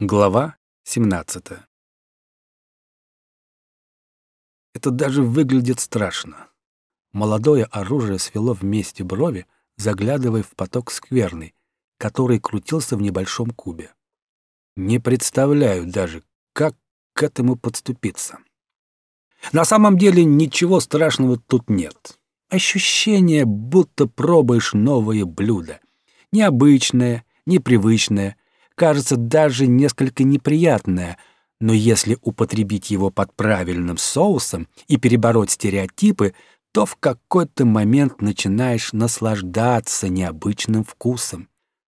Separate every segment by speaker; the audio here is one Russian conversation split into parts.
Speaker 1: Глава 17 Это даже выглядит страшно. Молодое оружие свело вместе брови, заглядывая в поток скверный, который крутился в небольшом кубе. Не представляю даже, как к этому подступиться. На самом деле ничего страшного тут нет. Ощущение, будто пробуешь новое блюдо. Необычное, непривычное, кажется даже несколько неприятное, но если употребить его под правильным соусом и перебороть стереотипы, то в какой-то момент начинаешь наслаждаться необычным вкусом.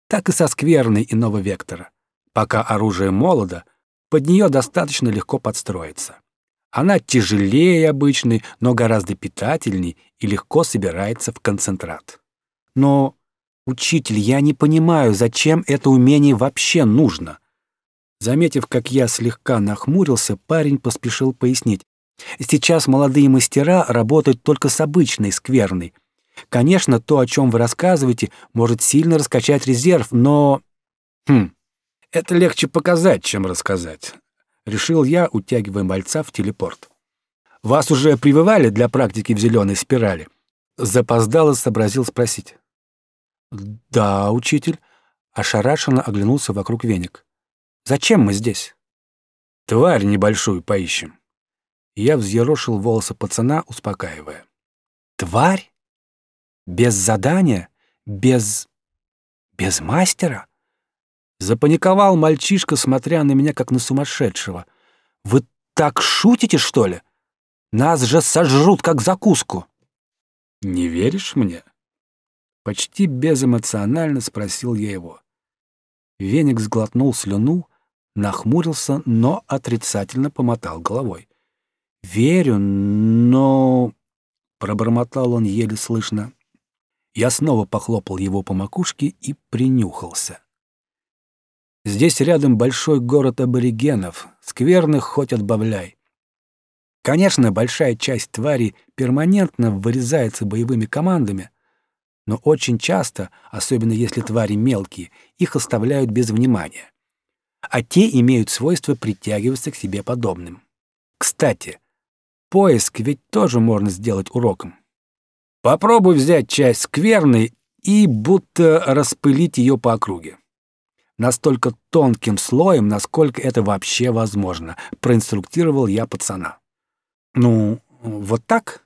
Speaker 1: Так и со скверной иного вектора. Пока оружие молодо, под нее достаточно легко подстроиться. Она тяжелее обычной, но гораздо питательней и легко собирается в концентрат. Но «Учитель, я не понимаю, зачем это умение вообще нужно?» Заметив, как я слегка нахмурился, парень поспешил пояснить. «Сейчас молодые мастера работают только с обычной скверной. Конечно, то, о чем вы рассказываете, может сильно раскачать резерв, но...» «Хм, это легче показать, чем рассказать», — решил я, утягивая мальца в телепорт. «Вас уже прививали для практики в зеленой спирали?» Запоздало сообразил спросить. «Да, учитель», — ошарашенно оглянулся вокруг веник. «Зачем мы здесь?» «Тварь небольшую поищем». Я взъерошил волосы пацана, успокаивая. «Тварь? Без задания? Без... без мастера?» Запаниковал мальчишка, смотря на меня, как на сумасшедшего. «Вы так шутите, что ли? Нас же сожрут, как закуску!» «Не веришь мне?» Почти безэмоционально спросил я его. Веник сглотнул слюну, нахмурился, но отрицательно помотал головой. «Верю, но...» — пробормотал он еле слышно. Я снова похлопал его по макушке и принюхался. Здесь рядом большой город аборигенов, скверных хоть отбавляй. Конечно, большая часть тварей перманентно вырезается боевыми командами — но очень часто, особенно если твари мелкие, их оставляют без внимания. А те имеют свойство притягиваться к себе подобным. Кстати, поиск ведь тоже можно сделать уроком. Попробуй взять часть скверной и будто распылить ее по округе. Настолько тонким слоем, насколько это вообще возможно, проинструктировал я пацана. Ну, вот так?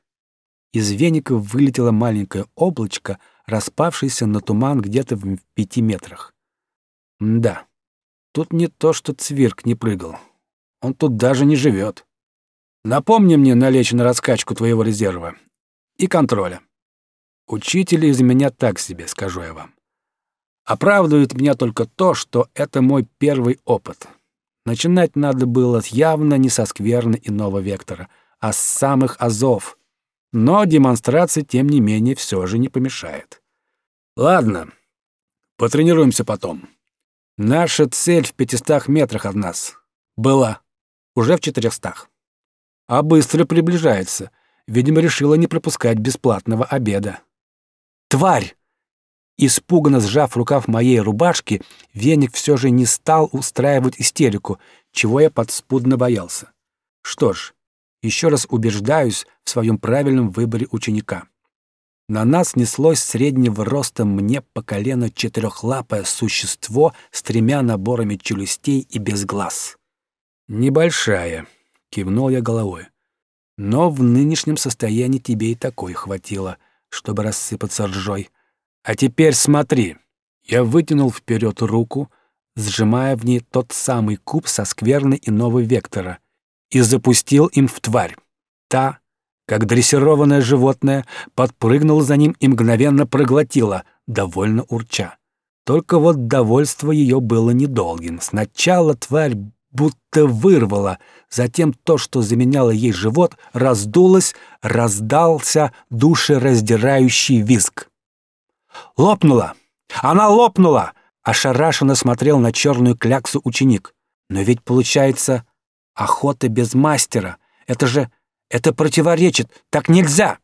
Speaker 1: Из веника вылетело маленькое облачко, распавшееся на туман где-то в пяти метрах. Да, тут не то, что цвирк не прыгал. Он тут даже не живет. Напомни мне налечь на раскачку твоего резерва и контроля. Учитель из меня так себе, скажу я вам. Оправдывает меня только то, что это мой первый опыт. Начинать надо было явно не со скверны иного вектора, а с самых азов — но демонстрация, тем не менее, все же не помешает. Ладно, потренируемся потом. Наша цель в пятистах метрах от нас. Была. Уже в четырехстах. А быстро приближается. Видимо, решила не пропускать бесплатного обеда. «Тварь!» Испуганно сжав рукав моей рубашки, веник все же не стал устраивать истерику, чего я подспудно боялся. Что ж, еще раз убеждаюсь в своем правильном выборе ученика. На нас неслось среднего роста мне по колено четырехлапое существо с тремя наборами челюстей и без глаз. «Небольшая», — кивнул я головой. «Но в нынешнем состоянии тебе и такой хватило, чтобы рассыпаться ржой. А теперь смотри». Я вытянул вперед руку, сжимая в ней тот самый куб со скверной иного вектора, и запустил им в тварь. Та, как дрессированное животное, подпрыгнула за ним и мгновенно проглотила, довольно урча. Только вот довольство ее было недолгим. Сначала тварь будто вырвала, затем то, что заменяло ей живот, раздулось, раздался душераздирающий визг. «Лопнула! Она лопнула!» — ошарашенно смотрел на черную кляксу ученик. «Но ведь, получается, Охота без мастера. Это же... Это противоречит. Так нельзя!»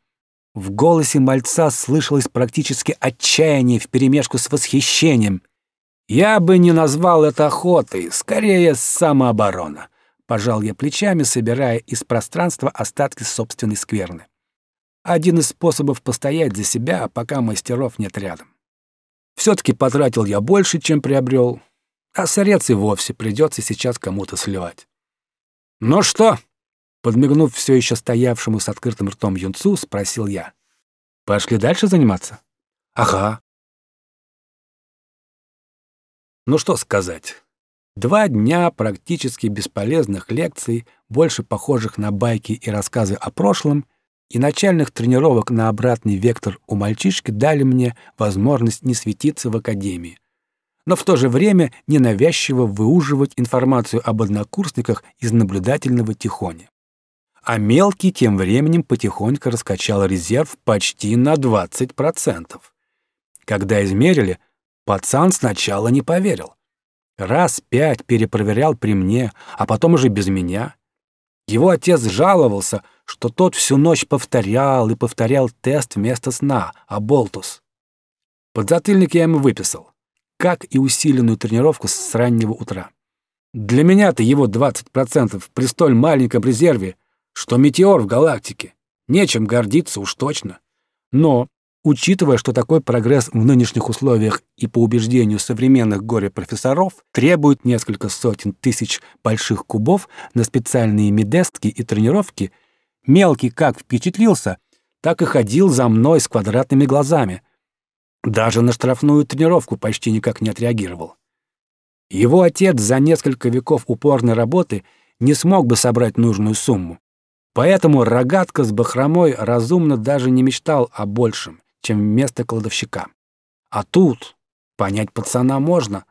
Speaker 1: В голосе мальца слышалось практически отчаяние вперемешку с восхищением. Я бы не назвал это охотой, скорее самооборона. Пожал я плечами, собирая из пространства остатки собственной скверны. Один из способов постоять за себя, пока мастеров нет рядом. Все-таки потратил я больше, чем приобрел, а сорец и вовсе придется сейчас кому-то сливать. «Ну что?» — подмигнув все еще стоявшему с открытым ртом юнцу, спросил я. «Пошли дальше заниматься?» «Ага». Ну что сказать. Два дня практически бесполезных лекций, больше похожих на байки и рассказы о прошлом, и начальных тренировок на обратный вектор у мальчишки дали мне возможность не светиться в академии, но в то же время ненавязчиво выуживать информацию об однокурсниках из наблюдательного тихоня. А мелкий тем временем потихоньку раскачал резерв почти на 20%. Когда измерили, пацан сначала не поверил. Раз пять перепроверял при мне, а потом уже без меня. Его отец жаловался, что тот всю ночь повторял и повторял тест вместо сна, а болтус. Подзатыльник я ему выписал как и усиленную тренировку с раннего утра. Для меня-то его 20% при столь маленьком резерве, что метеор в галактике. Нечем гордиться уж точно. Но, учитывая, что такой прогресс в нынешних условиях и по убеждению современных горе-профессоров требует несколько сотен тысяч больших кубов на специальные медестки и тренировки, мелкий как впечатлился, так и ходил за мной с квадратными глазами — даже на штрафную тренировку почти никак не отреагировал. Его отец за несколько веков упорной работы не смог бы собрать нужную сумму. Поэтому рогатка с бахромой разумно даже не мечтал о большем, чем вместо кладовщика. А тут понять пацана можно.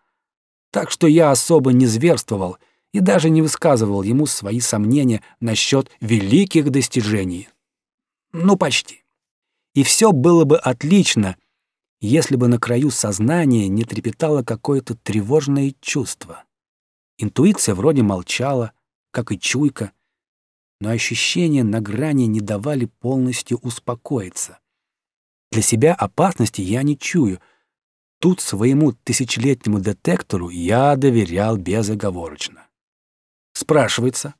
Speaker 1: Так что я особо не зверствовал и даже не высказывал ему свои сомнения насчет великих достижений. Ну, почти. И все было бы отлично — если бы на краю сознания не трепетало какое-то тревожное чувство. Интуиция вроде молчала, как и чуйка, но ощущения на грани не давали полностью успокоиться. Для себя опасности я не чую. Тут своему тысячелетнему детектору я доверял безоговорочно. Спрашивается,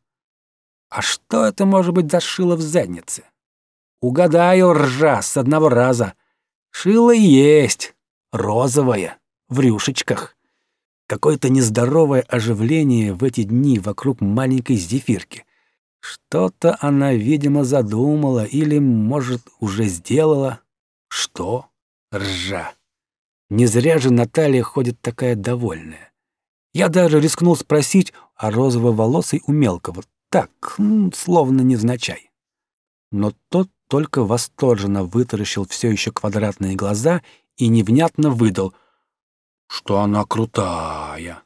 Speaker 1: а что это может быть за шило в заднице? Угадаю, ржа, с одного раза — Шило есть, розовое, в рюшечках. Какое-то нездоровое оживление в эти дни вокруг маленькой зефирки. Что-то она, видимо, задумала или, может, уже сделала. Что? Ржа. Не зря же Наталья ходит такая довольная. Я даже рискнул спросить о розово-волосой у мелкого. Так, словно невзначай. Но тот только восторженно вытаращил все еще квадратные глаза и невнятно выдал, что она крутая.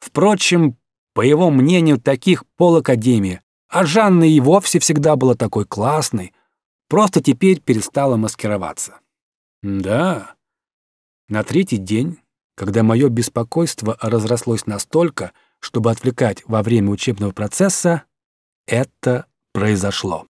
Speaker 1: Впрочем, по его мнению, таких полакадемии, а Жанна и вовсе всегда была такой классной, просто теперь перестала маскироваться. Да, на третий день, когда мое беспокойство разрослось настолько, чтобы отвлекать во время учебного процесса, это произошло.